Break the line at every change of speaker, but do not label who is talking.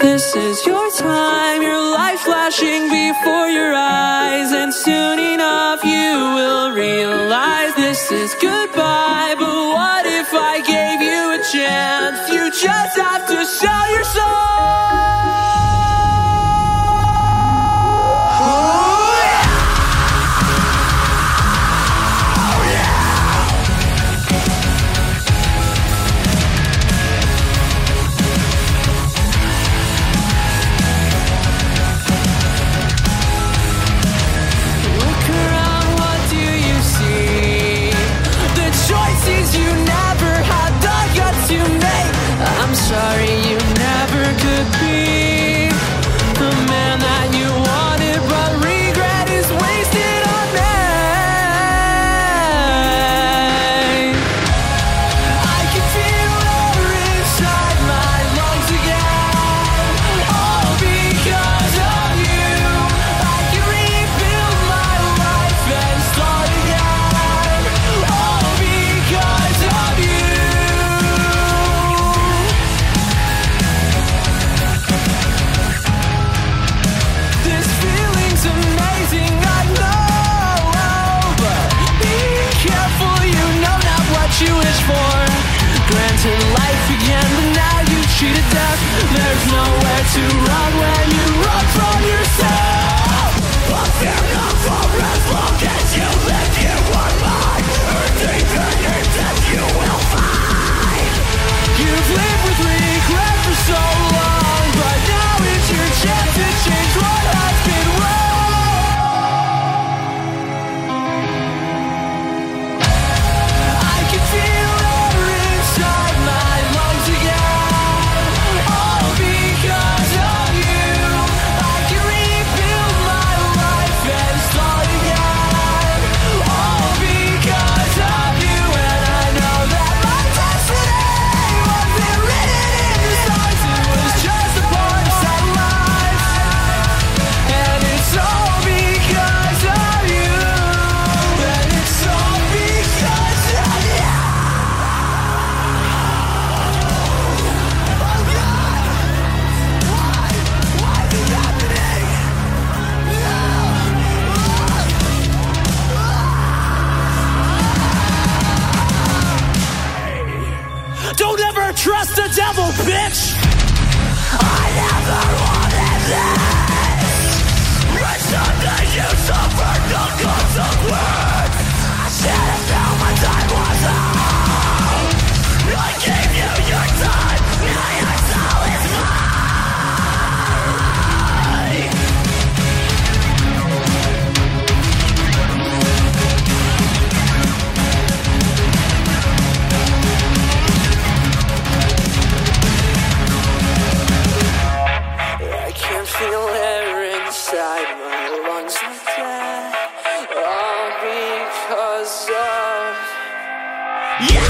This is your time, your life flashing before your eyes, and soon enough you will realize this is goodbye. Yeah!